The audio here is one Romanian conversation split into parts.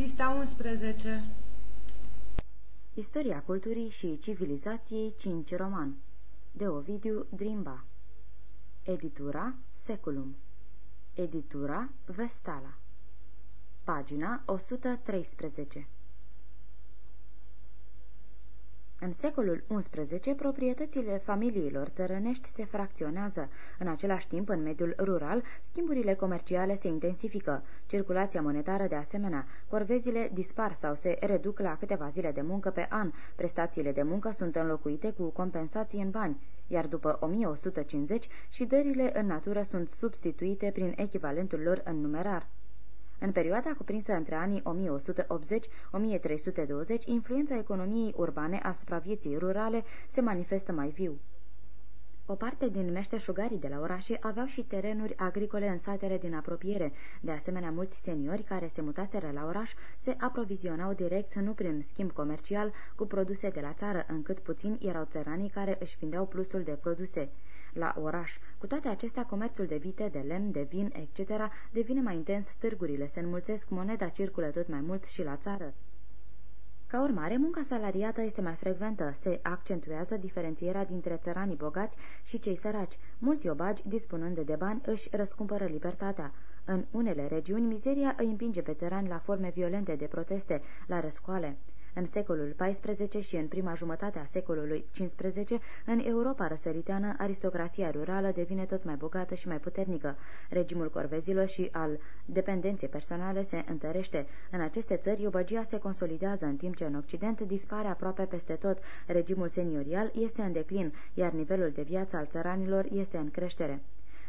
Pista 11 Istoria culturii și civilizației 5 roman. De Ovidiu Drimba. Editura Seculum. Editura Vestala. Pagina 113 În secolul XI, proprietățile familiilor țărănești se fracționează. În același timp, în mediul rural, schimburile comerciale se intensifică, circulația monetară de asemenea, corvezile dispar sau se reduc la câteva zile de muncă pe an, prestațiile de muncă sunt înlocuite cu compensații în bani, iar după 1150 și dările în natură sunt substituite prin echivalentul lor în numerar. În perioada cuprinsă între anii 1180-1320, influența economiei urbane asupra vieții rurale se manifestă mai viu. O parte din meșteșugarii de la orașe aveau și terenuri agricole în satele din apropiere. De asemenea, mulți seniori care se mutaseră la oraș se aprovizionau direct, nu prin schimb comercial, cu produse de la țară, încât puțini erau țăranii care își vindeau plusul de produse la oraș. Cu toate acestea, comerțul de vite, de lemn, de vin, etc. devine mai intens, târgurile se înmulțesc, moneda circulă tot mai mult și la țară. Ca urmare, munca salariată este mai frecventă, se accentuează diferențierea dintre țăranii bogați și cei săraci. Mulți obagi, dispunând de bani, își răscumpără libertatea. În unele regiuni, mizeria îi împinge pe țărani la forme violente de proteste, la răscoale. În secolul XIV și în prima jumătate a secolului XV, în Europa răsăriteană, aristocrația rurală devine tot mai bogată și mai puternică. Regimul corvezilor și al dependenței personale se întărește. În aceste țări, iubăgia se consolidează, în timp ce în Occident dispare aproape peste tot. Regimul seniorial este în declin, iar nivelul de viață al țăranilor este în creștere.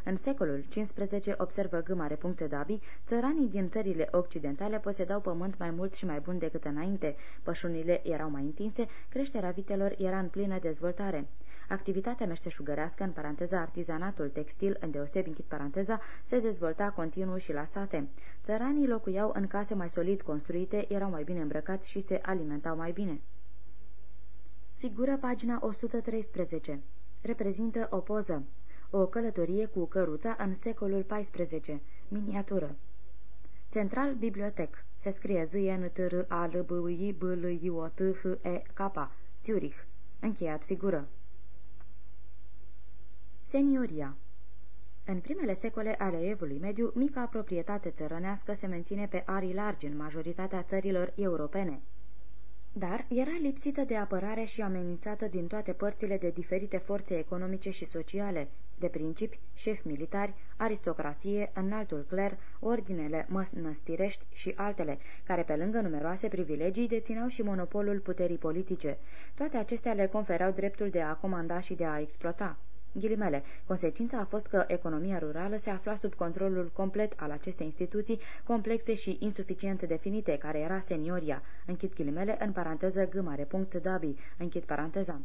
În secolul XV, observă Gâmare puncte Dabi, țăranii din țările occidentale posedau pământ mai mult și mai bun decât înainte, pășunile erau mai întinse, creșterea vitelor era în plină dezvoltare. Activitatea meșteșugărească, în paranteza artizanatul textil, îndeosebi închid paranteza, se dezvolta continuu și la sate. Țăranii locuiau în case mai solid construite, erau mai bine îmbrăcați și se alimentau mai bine. Figură pagina 113. Reprezintă o poză. O călătorie cu căruța în secolul XIV. Miniatură. Central Bibliotec. Se scrie z n t r a l b i b l i o t h e k Zurich. Încheiat figură. Senioria În primele secole ale evului mediu, mica proprietate țărănească se menține pe arii largi în majoritatea țărilor europene dar era lipsită de apărare și amenințată din toate părțile de diferite forțe economice și sociale, de principi, șefi militari, aristocrație, înaltul cler, ordinele mănăstirești și altele, care pe lângă numeroase privilegii dețineau și monopolul puterii politice. Toate acestea le conferau dreptul de a comanda și de a exploata. Ghilimele, consecința a fost că economia rurală se afla sub controlul complet al acestei instituții complexe și insuficient definite, care era senioria. Închid ghilimele, în paranteză gâmare, punct dabi, închid paranteza.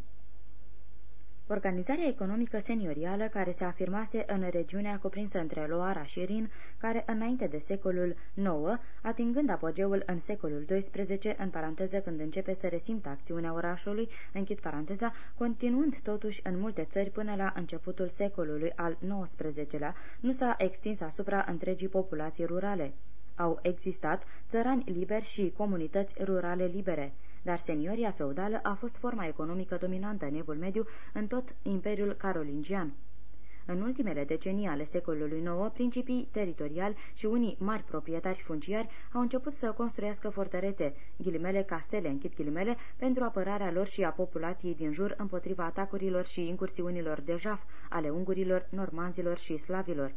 Organizarea economică seniorială care se afirmase în regiunea cuprinsă între Loara și Rin, care înainte de secolul IX, atingând apogeul în secolul XII, în paranteză când începe să resimtă acțiunea orașului, închid paranteza, continuând totuși în multe țări până la începutul secolului al XIX-lea, nu s-a extins asupra întregii populații rurale. Au existat țărani liberi și comunități rurale libere dar senioria feudală a fost forma economică dominantă în evul mediu în tot Imperiul Carolingian. În ultimele decenii ale secolului IX, principii teritoriali și unii mari proprietari funciari au început să construiască fortărețe, ghilimele castele, închid ghilimele, pentru apărarea lor și a populației din jur împotriva atacurilor și incursiunilor de jaf ale ungurilor, normanzilor și slavilor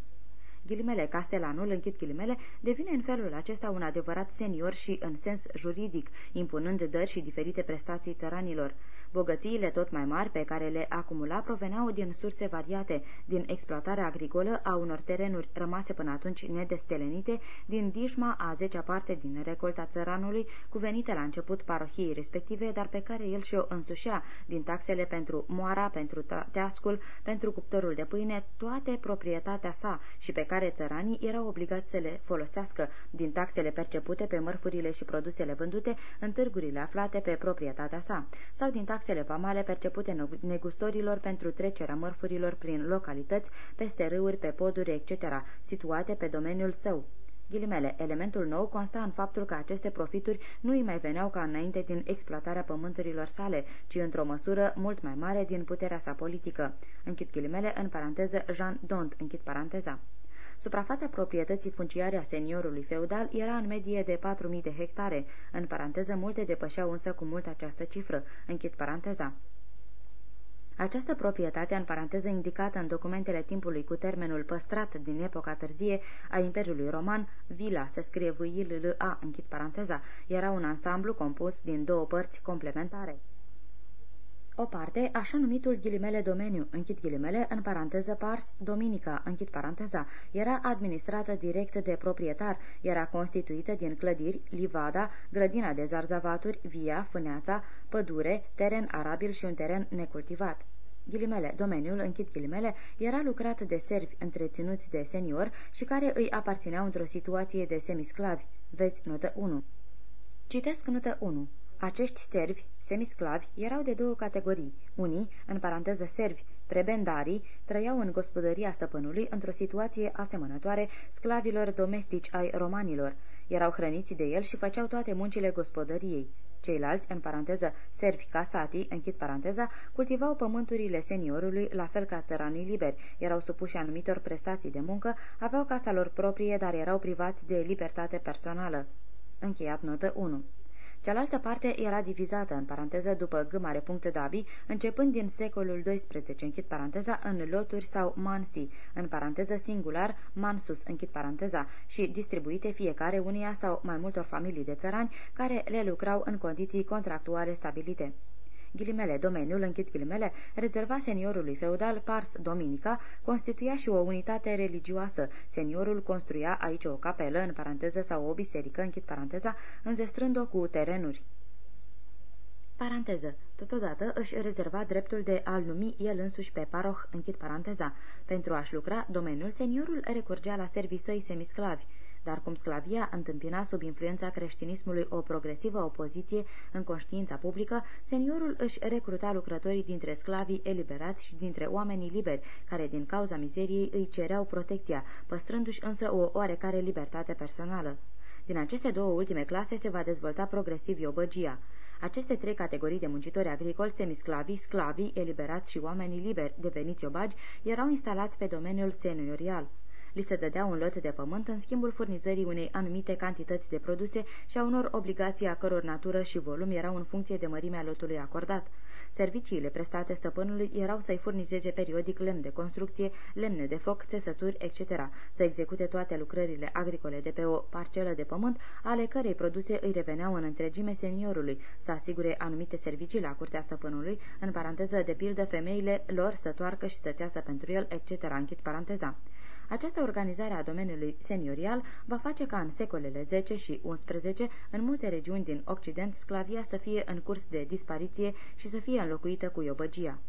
ghilimele, Castelanul, închid ghilimele, devine în felul acesta un adevărat senior și în sens juridic, impunând dări și diferite prestații țăranilor. Bogățiile tot mai mari pe care le acumula proveneau din surse variate, din exploatarea agricolă a unor terenuri rămase până atunci nedestelenite, din dijma a zecea parte din recolta țăranului, cuvenite la început parohiei respective, dar pe care el și-o însușea, din taxele pentru moara, pentru teascul, pentru cuptorul de pâine, toate proprietatea sa și pe care țăranii erau obligați să le folosească din taxele percepute pe mărfurile și produsele vândute în târgurile aflate pe proprietatea sa, sau din taxele vamale percepute negustorilor pentru trecerea mărfurilor prin localități, peste râuri, pe poduri, etc., situate pe domeniul său. Ghilimele, elementul nou consta în faptul că aceste profituri nu îi mai veneau ca înainte din exploatarea pământurilor sale, ci într-o măsură mult mai mare din puterea sa politică. Închid ghilimele, în paranteză Jean Dont, închid paranteza. Suprafața proprietății funciare a seniorului feudal era în medie de 4.000 de hectare, în paranteză multe depășeau însă cu mult această cifră, închid paranteza. Această proprietate, în paranteză indicată în documentele timpului cu termenul păstrat din epoca târzie a Imperiului Roman, vila, se scrie v i l a închid paranteza, era un ansamblu compus din două părți complementare. O parte, așa numitul ghilimele domeniu, închid ghilimele, în paranteză pars, dominica, închid paranteza, era administrată direct de proprietar, era constituită din clădiri, livada, grădina de zarzavaturi, via, fâneața, pădure, teren arabil și un teren necultivat. Ghilimele, domeniul, închid ghilimele, era lucrat de servi întreținuți de senior și care îi aparțineau într-o situație de semisclavi. Vezi notă 1. Citesc notă 1. Acești servi, semisclavi, erau de două categorii. Unii, în paranteză servi, prebendarii, trăiau în gospodăria stăpânului într-o situație asemănătoare sclavilor domestici ai romanilor. Erau hrăniți de el și făceau toate muncile gospodăriei. Ceilalți, în paranteză servi casati, închid paranteza, cultivau pământurile seniorului, la fel ca țăranii liberi, erau supuși anumitor prestații de muncă, aveau casa lor proprie, dar erau privați de libertate personală. Încheiat notă 1. Cealaltă parte era divizată, în paranteză, după G mare punct Dabi, începând din secolul XII, închid paranteza, în loturi sau mansi, în paranteză singular, mansus, închid paranteza, și distribuite fiecare unia sau mai multor familii de țărani care le lucrau în condiții contractuale stabilite ghilimele, domeniul, închid ghilimele, rezerva seniorului feudal Pars Dominica, constituia și o unitate religioasă. Seniorul construia aici o capelă, în paranteză, sau o biserică, închid paranteza, înzestrând-o cu terenuri. Paranteză. Totodată își rezerva dreptul de a-l numi el însuși pe paroh, închid paranteza. Pentru a-și lucra domeniul, seniorul recurgea la servii săi semisclavi dar cum sclavia întâmpina sub influența creștinismului o progresivă opoziție în conștiința publică, seniorul își recruta lucrătorii dintre sclavii eliberați și dintre oamenii liberi, care din cauza mizeriei îi cereau protecția, păstrându-și însă o oarecare libertate personală. Din aceste două ultime clase se va dezvolta progresiv iobăgia. Aceste trei categorii de muncitori agricoli, semisclavii, sclavii, eliberați și oamenii liberi, deveniți obagi, erau instalați pe domeniul seniorial. Li se dădea un lot de pământ în schimbul furnizării unei anumite cantități de produse și a unor obligații a căror natură și volum erau în funcție de mărimea lotului acordat. Serviciile prestate stăpânului erau să-i furnizeze periodic lemn de construcție, lemne de foc, țesături, etc., să execute toate lucrările agricole de pe o parcelă de pământ, ale cărei produse îi reveneau în întregime seniorului, să asigure anumite servicii la curtea stăpânului, în paranteză de pildă femeile lor să toarcă și să țeasă pentru el, etc., închid paranteza. Această organizare a domeniului seniorial va face ca în secolele 10 și 11, în multe regiuni din Occident, sclavia să fie în curs de dispariție și să fie înlocuită cu iobăgia.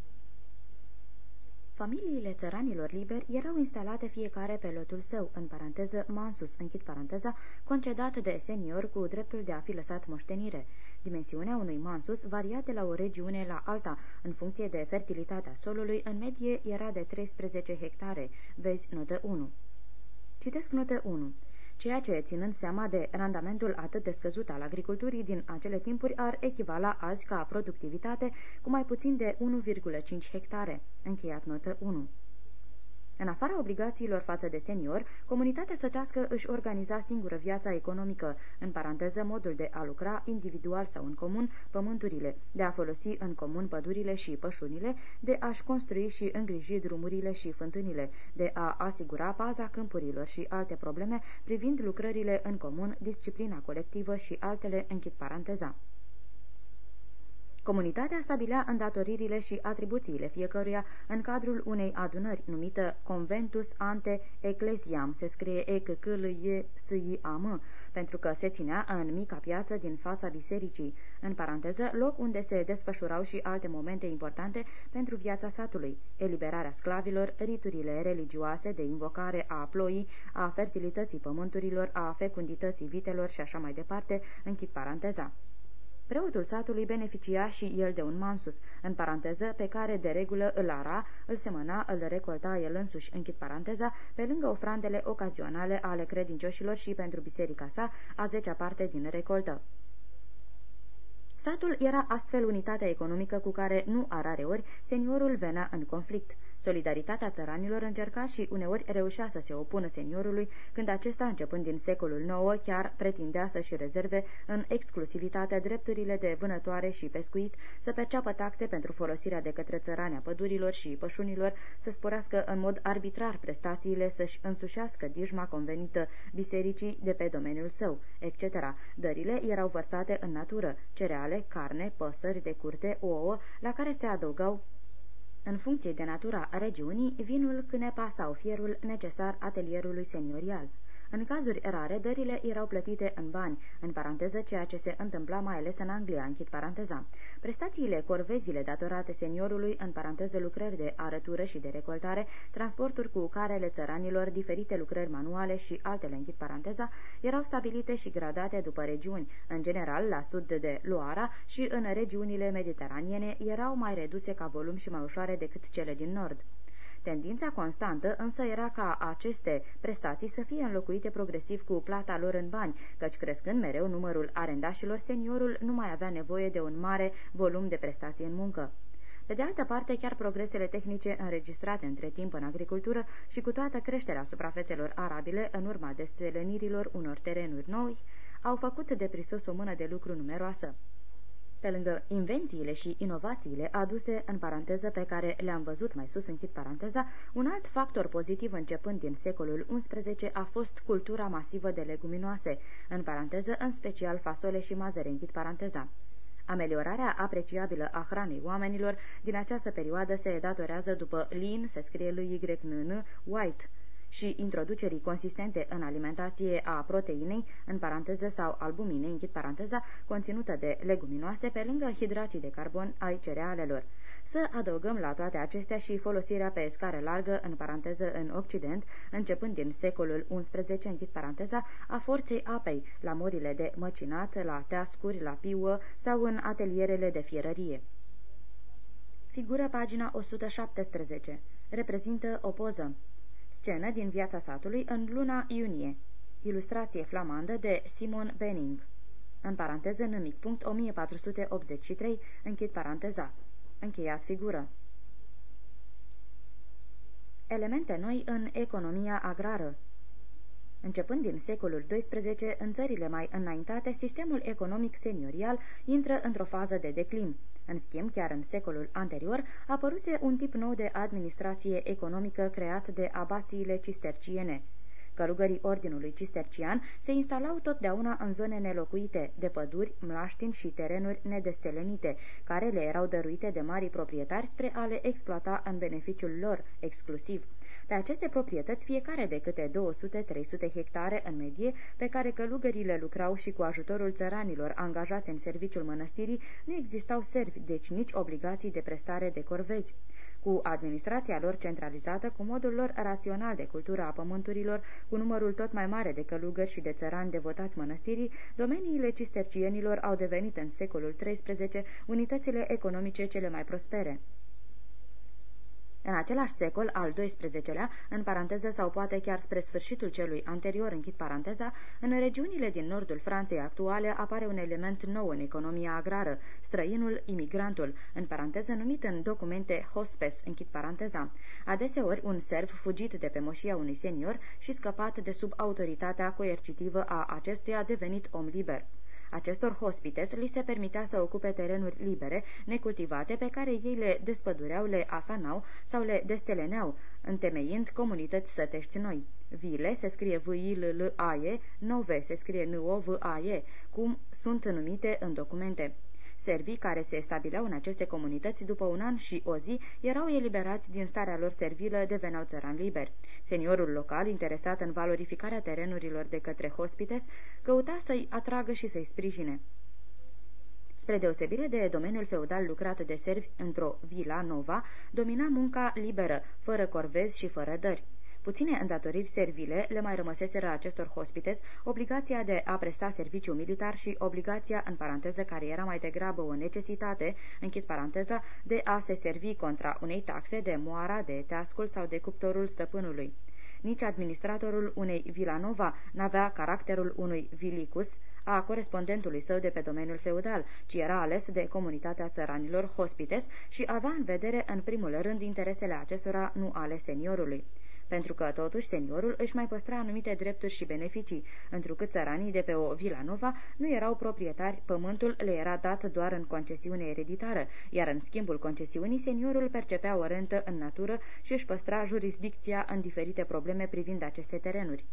Familiile țăranilor liberi erau instalate fiecare pe lotul său, în paranteză mansus, închid paranteza, concedat de senior cu dreptul de a fi lăsat moștenire. Dimensiunea unui mansus varia de la o regiune la alta, în funcție de fertilitatea solului, în medie era de 13 hectare. Vezi notă 1. Citesc notă 1 ceea ce, ținând seama de randamentul atât de scăzut al agriculturii din acele timpuri, ar echivala azi ca productivitate cu mai puțin de 1,5 hectare. Încheiat notă 1. În afara obligațiilor față de senior, comunitatea sătească își organiza singură viața economică, în paranteză modul de a lucra individual sau în comun pământurile, de a folosi în comun pădurile și pășunile, de a-și construi și îngriji drumurile și fântânile, de a asigura paza câmpurilor și alte probleme privind lucrările în comun, disciplina colectivă și altele închid paranteza. Comunitatea stabilea îndatoririle și atribuțiile fiecăruia în cadrul unei adunări numită Conventus ante Ecclesiam, se scrie e c c l e s i a m pentru că se ținea în mica piață din fața bisericii, în paranteză, loc unde se desfășurau și alte momente importante pentru viața satului, eliberarea sclavilor, riturile religioase de invocare a ploii, a fertilității pământurilor, a fecundității vitelor și așa mai departe, închid paranteza. Preotul satului beneficia și el de un mansus, în paranteză, pe care de regulă îl ara, îl semăna, îl recolta el însuși, închid paranteza, pe lângă ofrandele ocazionale ale credincioșilor și pentru biserica sa, a zecea parte din recoltă. Satul era astfel unitatea economică cu care, nu a rare ori, seniorul venea în conflict. Solidaritatea țăranilor încerca și uneori reușea să se opună seniorului, când acesta, începând din secolul IX, chiar pretindea să-și rezerve în exclusivitate drepturile de vânătoare și pescuit, să perceapă taxe pentru folosirea de către țărani a pădurilor și pășunilor, să sporească în mod arbitrar prestațiile, să-și însușească dijma convenită bisericii de pe domeniul său, etc. Dările erau vărsate în natură, cereale, carne, păsări de curte, ouă, la care se adăugau în funcție de natura regiunii, vinul, cânepa sau fierul necesar atelierului seniorial. În cazuri rare, dările erau plătite în bani, în paranteză ceea ce se întâmpla mai ales în Anglia, închid paranteza. Prestațiile, corvezile datorate seniorului, în paranteză lucrări de arătură și de recoltare, transporturi cu carele țăranilor, diferite lucrări manuale și altele, închid paranteza, erau stabilite și gradate după regiuni. În general, la sud de Loara și în regiunile mediteraniene erau mai reduse ca volum și mai ușoare decât cele din nord. Tendința constantă însă era ca aceste prestații să fie înlocuite progresiv cu plata lor în bani, căci crescând mereu numărul arendașilor, seniorul nu mai avea nevoie de un mare volum de prestații în muncă. Pe de altă parte, chiar progresele tehnice înregistrate între timp în agricultură și cu toată creșterea suprafețelor arabile în urma destelenirilor unor terenuri noi, au făcut de prisos o mână de lucru numeroasă. Pe lângă invențiile și inovațiile aduse în paranteză pe care le-am văzut mai sus, închid paranteza, un alt factor pozitiv începând din secolul XI a fost cultura masivă de leguminoase, în paranteză în special fasole și mazăre, închid paranteza. Ameliorarea apreciabilă a hranei oamenilor din această perioadă se datorează după Lin, se scrie lui YNN, White, și introducerii consistente în alimentație a proteinei, în paranteză sau albuminei, închid paranteza, conținută de leguminoase, pe lângă hidrații de carbon ai cerealelor. Să adăugăm la toate acestea și folosirea pe scară largă, în paranteză în Occident, începând din secolul XI, închid paranteza, a forței apei, la morile de măcinat, la teascuri, la piuă sau în atelierele de fierărie. Figură pagina 117. Reprezintă o poză. Scenă din viața satului în luna iunie. Ilustrație flamandă de Simon Benning. În paranteză nimic punct 1483, închid paranteza. Încheiat figură. Elemente noi în economia agrară Începând din secolul XII, în țările mai înaintate, sistemul economic seniorial intră într-o fază de declin. În schimb, chiar în secolul anterior, apăruse un tip nou de administrație economică creat de abațiile cisterciene. Călugării ordinului cistercian se instalau totdeauna în zone nelocuite, de păduri, mlaștini și terenuri nedestelenite, care le erau dăruite de mari proprietari spre a le exploata în beneficiul lor exclusiv. Pe aceste proprietăți, fiecare de câte 200-300 hectare în medie, pe care călugările lucrau și cu ajutorul țăranilor angajați în serviciul mănăstirii, nu existau servi, deci nici obligații de prestare de corvezi. Cu administrația lor centralizată, cu modul lor rațional de cultură a pământurilor, cu numărul tot mai mare de călugări și de țărani devotați mănăstirii, domeniile cistercienilor au devenit în secolul XIII unitățile economice cele mai prospere. În același secol, al XII-lea, în paranteză sau poate chiar spre sfârșitul celui anterior, închid paranteza, în regiunile din nordul Franței actuale apare un element nou în economia agrară, străinul, imigrantul, în paranteză numit în documente hospes, închid paranteza. Adeseori un serv fugit de pe moșia unui senior și scăpat de sub autoritatea coercitivă a acestuia devenit om liber. Acestor hospites li se permitea să ocupe terenuri libere, necultivate, pe care ei le despădureau, le asanau sau le desteleneau, întemeind comunități sătești noi. Vile se scrie v i l l a e nove se scrie n o v a e cum sunt numite în documente. Servii care se stabileau în aceste comunități după un an și o zi erau eliberați din starea lor servilă, deveneau țăran liberi. Seniorul local, interesat în valorificarea terenurilor de către hospites, căuta să-i atragă și să-i sprijine. Spre deosebire de domeniul feudal lucrat de servi într-o vila nova, domina munca liberă, fără corvezi și fără dări. Puține îndatoriri servile le mai rămăseseră acestor hospites, obligația de a presta serviciu militar și obligația, în paranteză, care era mai degrabă o necesitate, închid paranteza, de a se servi contra unei taxe de moara, de teascul sau de cuptorul stăpânului. Nici administratorul unei Vilanova n-avea caracterul unui Vilicus, a corespondentului său de pe domeniul feudal, ci era ales de comunitatea țăranilor hospites și avea în vedere în primul rând interesele acestora, nu ale seniorului pentru că totuși seniorul își mai păstra anumite drepturi și beneficii, întrucât țăranii de pe o Vila Nova nu erau proprietari, pământul le era dat doar în concesiune ereditară, iar în schimbul concesiunii seniorul percepea o rentă în natură și își păstra jurisdicția în diferite probleme privind aceste terenuri.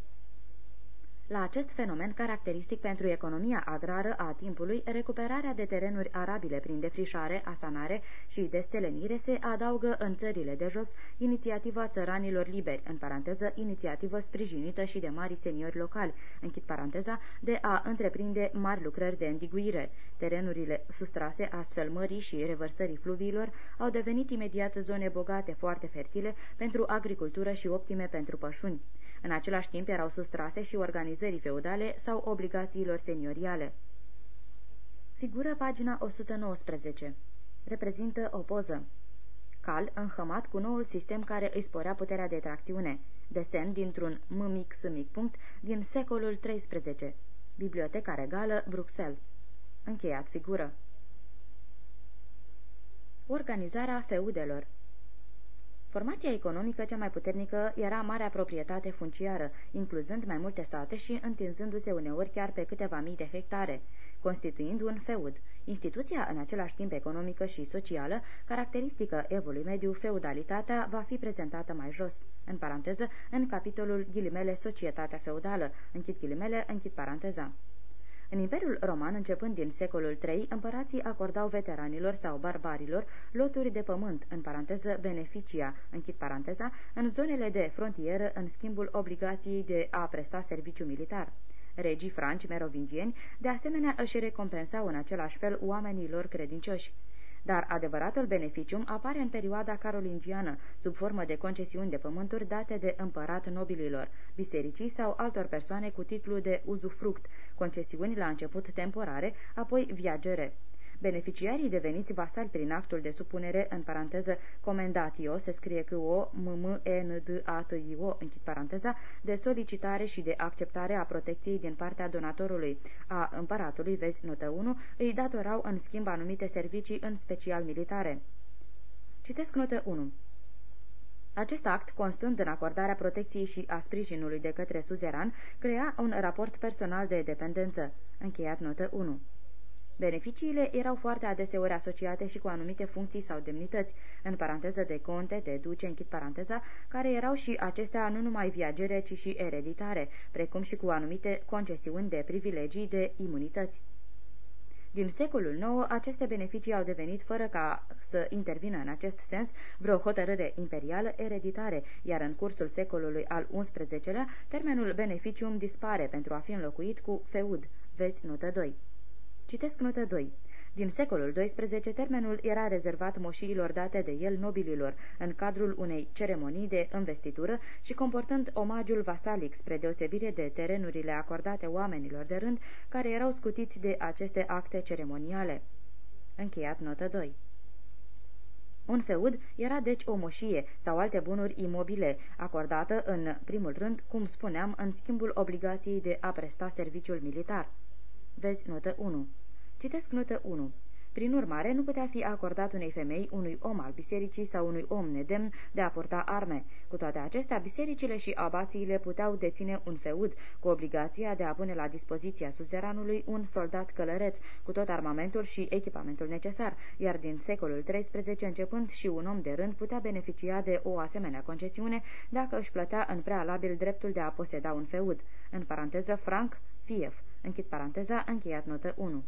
La acest fenomen caracteristic pentru economia agrară a timpului, recuperarea de terenuri arabile prin defrișare, asanare și desțelenire se adaugă în țările de jos inițiativa țăranilor liberi, în paranteză inițiativă sprijinită și de mari seniori locali, închid paranteza, de a întreprinde mari lucrări de îndiguire. Terenurile sustrase astfel mării și revărsării fluviilor au devenit imediat zone bogate, foarte fertile pentru agricultură și optime pentru pășuni. În același timp erau sustrase și organizării feudale sau obligațiilor senioriale. Figură pagina 119. Reprezintă o poză. Cal înhămat cu noul sistem care îi sporea puterea de tracțiune. Desen dintr-un m mic s mic punct din secolul XIII. Biblioteca Regală, Bruxelles. Încheiat figură. Organizarea feudelor Formația economică cea mai puternică era marea proprietate funciară, incluzând mai multe state și întinzându-se uneori chiar pe câteva mii de hectare, constituind un feud. Instituția, în același timp economică și socială, caracteristică evului mediu, feudalitatea, va fi prezentată mai jos, în paranteză, în capitolul ghilimele Societatea feudală, închid ghilimele, închid paranteza. În Imperiul Roman, începând din secolul III, împărații acordau veteranilor sau barbarilor loturi de pământ, în paranteză beneficia, închid paranteza, în zonele de frontieră în schimbul obligației de a presta serviciu militar. Regii franci merovingieni, de asemenea, își recompensau în același fel oamenilor credincioși dar adevăratul beneficium apare în perioada carolingiană, sub formă de concesiuni de pământuri date de împărat nobililor, bisericii sau altor persoane cu titlu de uzufruct, concesiuni la început temporare, apoi viagere. Beneficiarii deveniți vasali prin actul de supunere, în paranteză comendatio, se scrie că o m m e n d a t i o închid paranteza, de solicitare și de acceptare a protecției din partea donatorului, a împăratului, vezi notă 1, îi datorau în schimb anumite servicii, în special militare. Citesc notă 1. Acest act, constând în acordarea protecției și a sprijinului de către suzeran, crea un raport personal de dependență. Încheiat notă 1. Beneficiile erau foarte adeseori asociate și cu anumite funcții sau demnități, în paranteză de conte, de duce, închid paranteza, care erau și acestea nu numai viagere, ci și ereditare, precum și cu anumite concesiuni de privilegii, de imunități. Din secolul IX, aceste beneficii au devenit, fără ca să intervină în acest sens, vreo hotărâre imperială ereditare, iar în cursul secolului al XI-lea, termenul beneficium dispare pentru a fi înlocuit cu feud. Vezi notă 2. Citesc notă 2. Din secolul XII, termenul era rezervat moșiilor date de el nobililor, în cadrul unei ceremonii de investitură și comportând omagiul vasalic spre deosebire de terenurile acordate oamenilor de rând, care erau scutiți de aceste acte ceremoniale. Încheiat notă 2. Un feud era deci o moșie sau alte bunuri imobile, acordată în primul rând, cum spuneam, în schimbul obligației de a presta serviciul militar. Vezi notă 1. Citesc notă 1. Prin urmare, nu putea fi acordat unei femei, unui om al bisericii sau unui om nedemn de a purta arme. Cu toate acestea, bisericile și abațiile puteau deține un feud, cu obligația de a pune la dispoziția suzeranului un soldat călăreț, cu tot armamentul și echipamentul necesar, iar din secolul XIII începând și un om de rând putea beneficia de o asemenea concesiune dacă își plătea în prealabil dreptul de a poseda un feud. În paranteză, franc, fief. Închid paranteza, încheiat notă 1.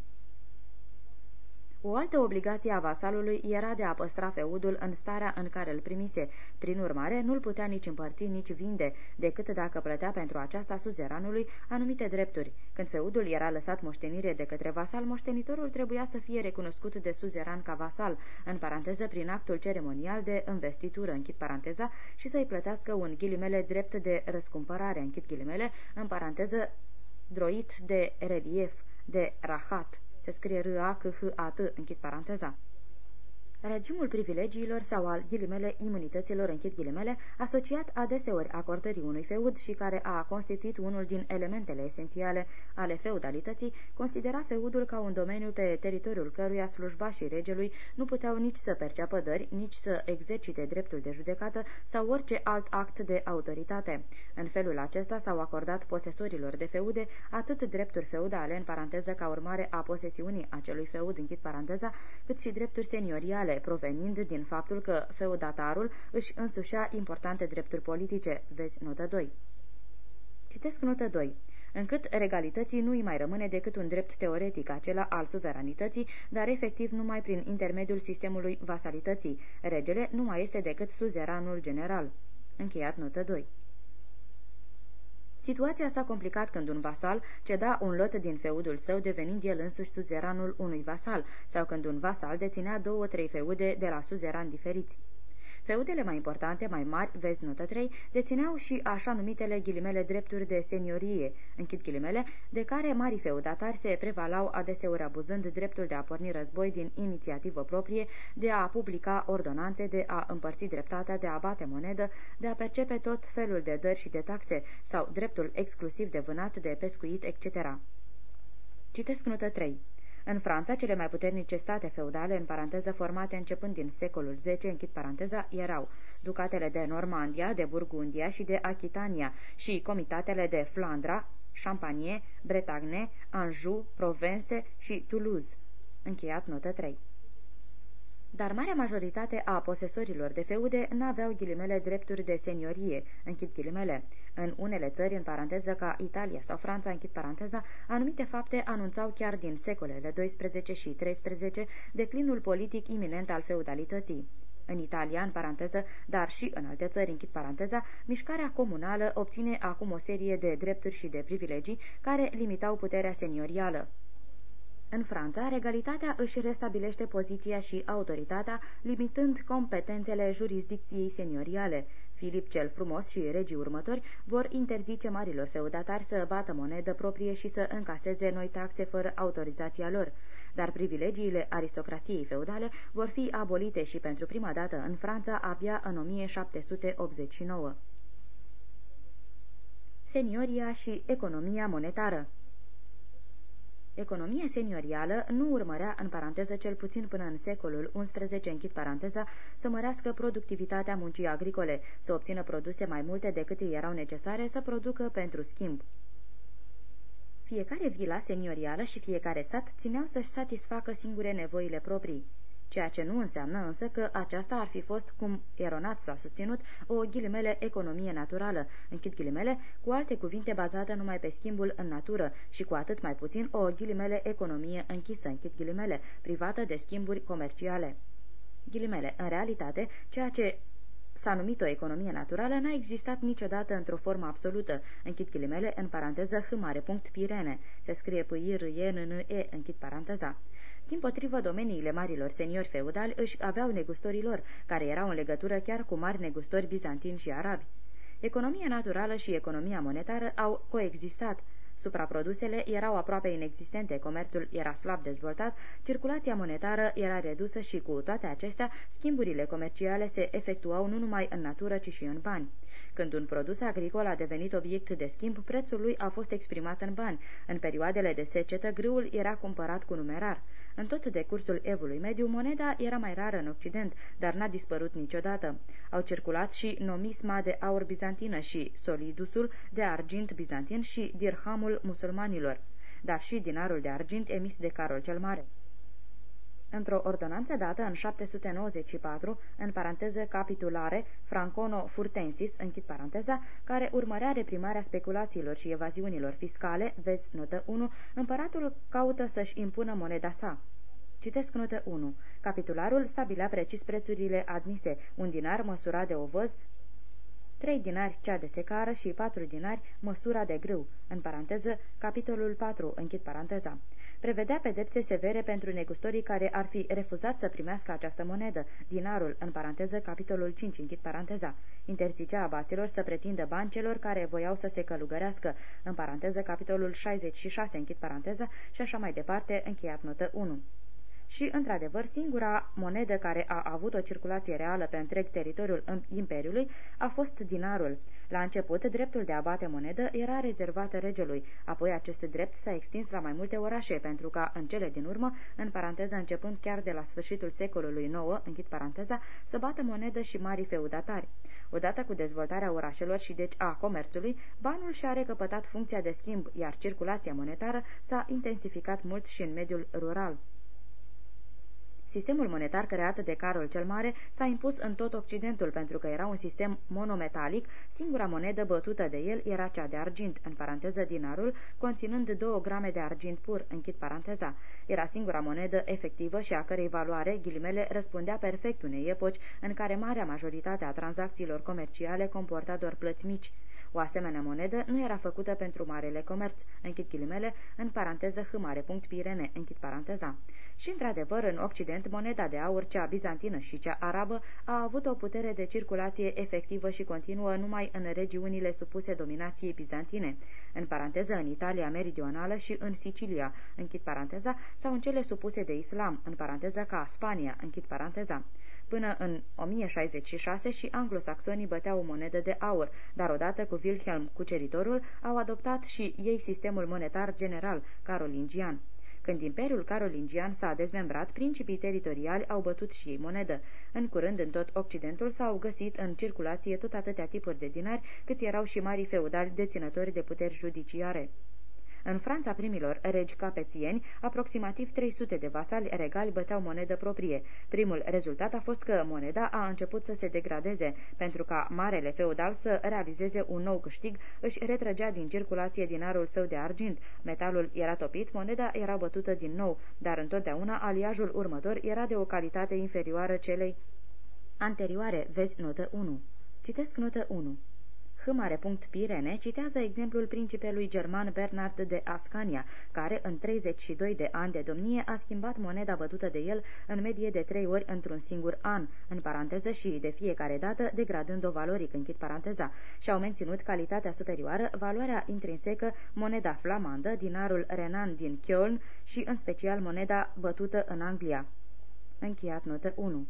O altă obligație a vasalului era de a păstra feudul în starea în care îl primise. Prin urmare, nu-l putea nici împărți, nici vinde, decât dacă plătea pentru aceasta suzeranului anumite drepturi. Când feudul era lăsat moștenire de către vasal, moștenitorul trebuia să fie recunoscut de suzeran ca vasal, în paranteză prin actul ceremonial de investitură, închid paranteza, și să-i plătească un ghilimele drept de răscumpărare, închid ghilimele, în paranteză droit de relief, de rahat se scrie R-A-C-H-A-T, închid paranteza. Regimul privilegiilor sau al ghilimele imunităților închid ghilimele, asociat adeseori acordării unui feud și care a constituit unul din elementele esențiale ale feudalității, considera feudul ca un domeniu pe teritoriul căruia slujbașii regelui nu puteau nici să perceapă dări, nici să exercite dreptul de judecată sau orice alt act de autoritate. În felul acesta s-au acordat posesorilor de feude atât drepturi feudale, în paranteză ca urmare a posesiunii acelui feud, închid paranteza, cât și drepturi senioriale sale, provenind din faptul că feudatarul își însușea importante drepturi politice. Vezi notă 2. Citesc notă 2 încât regalității nu îi mai rămâne decât un drept teoretic, acela al suveranității, dar efectiv numai prin intermediul sistemului vasalității. Regele nu mai este decât suzeranul general. Încheiat notă 2. Situația s-a complicat când un vasal ceda un lot din feudul său, devenind el însuși suzeranul unui vasal, sau când un vasal deținea două-trei feude de la suzeran diferiți. Feudele mai importante, mai mari, vezi notă 3, dețineau și așa numitele ghilimele drepturi de seniorie, închid ghilimele, de care mari feudatari se prevalau adeseori abuzând dreptul de a porni război din inițiativă proprie, de a publica ordonanțe, de a împărți dreptatea, de a bate monedă, de a percepe tot felul de dări și de taxe sau dreptul exclusiv de vânat, de pescuit, etc. Citesc notă 3. În Franța, cele mai puternice state feudale, în paranteză formate începând din secolul X, închid paranteza, erau ducatele de Normandia, de Burgundia și de Achitania și comitatele de Flandra, Champagne, Bretagne, Anjou, Provence și Toulouse. Încheiat notă 3 dar marea majoritate a posesorilor de feude n-aveau ghilimele drepturi de seniorie, închid ghilimele. În unele țări, în paranteză ca Italia sau Franța, închid paranteza, anumite fapte anunțau chiar din secolele 12 și 13 declinul politic iminent al feudalității. În Italia, în paranteză, dar și în alte țări, închid paranteza, mișcarea comunală obține acum o serie de drepturi și de privilegii care limitau puterea seniorială. În Franța, regalitatea își restabilește poziția și autoritatea, limitând competențele jurisdicției senioriale. Filip cel Frumos și regii următori vor interzice marilor feudatari să bată monedă proprie și să încaseze noi taxe fără autorizația lor. Dar privilegiile aristocrației feudale vor fi abolite și pentru prima dată în Franța abia în 1789. Senioria și economia monetară Economia seniorială nu urmărea, în paranteză cel puțin până în secolul XI, închid paranteza, să mărească productivitatea muncii agricole, să obțină produse mai multe decât îi erau necesare să producă pentru schimb. Fiecare vila seniorială și fiecare sat țineau să-și satisfacă singure nevoile proprii ceea ce nu înseamnă însă că aceasta ar fi fost, cum eronat s-a susținut, o ghilimele economie naturală, închid ghilimele, cu alte cuvinte bazată numai pe schimbul în natură și cu atât mai puțin o ghilimele economie închisă, închid ghilimele, privată de schimburi comerciale. Ghilimele, în realitate, ceea ce S-a numit o economie naturală, n-a existat niciodată într-o formă absolută, închid ghilimele, în paranteză h mare punct pirene, se scrie p i r e n n e închid paranteza. Din potrivă, domeniile marilor seniori feudali își aveau negustorii lor, care erau în legătură chiar cu mari negustori bizantini și arabi. Economia naturală și economia monetară au coexistat. Supraprodusele erau aproape inexistente, comerțul era slab dezvoltat, circulația monetară era redusă și, cu toate acestea, schimburile comerciale se efectuau nu numai în natură, ci și în bani. Când un produs agricol a devenit obiect de schimb, prețul lui a fost exprimat în bani. În perioadele de secetă, grâul era cumpărat cu numerar. În tot decursul evului mediu, moneda era mai rară în Occident, dar n-a dispărut niciodată. Au circulat și nomisma de aur bizantină și solidusul de argint bizantin și dirhamul musulmanilor, dar și dinarul de argint emis de Carol cel Mare. Într-o ordonanță dată în 794, în paranteză capitulare Francono Furtensis, închid paranteza, care urmărea reprimarea speculațiilor și evaziunilor fiscale, vezi notă 1, împăratul caută să-și impună moneda sa. Citesc notă 1. Capitularul stabilea precis prețurile admise. Un dinar măsura de ovăz, 3 dinari cea de secară și 4 dinari măsura de grâu. În paranteză, capitolul 4, închid paranteza prevedea pedepse severe pentru negustorii care ar fi refuzat să primească această monedă, dinarul, în paranteză, capitolul 5, închid paranteza. Interzicea abaților să pretindă bani celor care voiau să se călugărească, în paranteză, capitolul 66, închid paranteza, și așa mai departe, încheiat notă 1 și, într-adevăr, singura monedă care a avut o circulație reală pe întreg teritoriul Imperiului a fost dinarul. La început, dreptul de a bate monedă era rezervat regelui, apoi acest drept s-a extins la mai multe orașe, pentru ca, în cele din urmă, în paranteză începând chiar de la sfârșitul secolului IX, închid paranteza, să bată monedă și mari feudatari. Odată cu dezvoltarea orașelor și deci a comerțului, banul și-a recăpătat funcția de schimb, iar circulația monetară s-a intensificat mult și în mediul rural. Sistemul monetar creat de Carol cel Mare s-a impus în tot Occidentul pentru că era un sistem monometalic, singura monedă bătută de el era cea de argint, în paranteză dinarul, conținând 2 grame de argint pur, închid paranteza. Era singura monedă efectivă și a cărei valoare, ghilimele, răspundea perfect unei epoci în care marea majoritate a tranzacțiilor comerciale comporta doar plăți mici. O asemenea monedă nu era făcută pentru marele comerț, închid ghilimele, în paranteză hâmare punct pirene, închid paranteza. Și, într-adevăr, în Occident, moneda de aur, cea bizantină și cea arabă, a avut o putere de circulație efectivă și continuă numai în regiunile supuse dominației bizantine, în paranteză în Italia meridională și în Sicilia, închid paranteza, sau în cele supuse de islam, în paranteză ca Spania, închid paranteza. Până în 1066 și anglosaxonii băteau o monedă de aur, dar odată cu Wilhelm cuceritorul au adoptat și ei sistemul monetar general carolingian. Când Imperiul Carolingian s-a dezmembrat, principii teritoriali au bătut și ei monedă. În curând, în tot Occidentul s-au găsit în circulație tot atâtea tipuri de dinari, cât erau și mari feudali deținători de puteri judiciare. În Franța primilor regi capețieni, aproximativ 300 de vasali regali băteau monedă proprie. Primul rezultat a fost că moneda a început să se degradeze, pentru ca marele feudal să realizeze un nou câștig, își retrăgea din circulație dinarul său de argint. Metalul era topit, moneda era bătută din nou, dar întotdeauna aliajul următor era de o calitate inferioară celei anterioare. Vezi notă 1. Citesc notă 1. Pirene citează exemplul principelui german Bernard de Ascania, care în 32 de ani de domnie a schimbat moneda bătută de el în medie de trei ori într-un singur an, în paranteză și de fiecare dată degradând-o valoric, închid paranteza, și au menținut calitatea superioară, valoarea intrinsecă, moneda flamandă, dinarul renan din Köln și în special moneda bătută în Anglia. Încheiat notă 1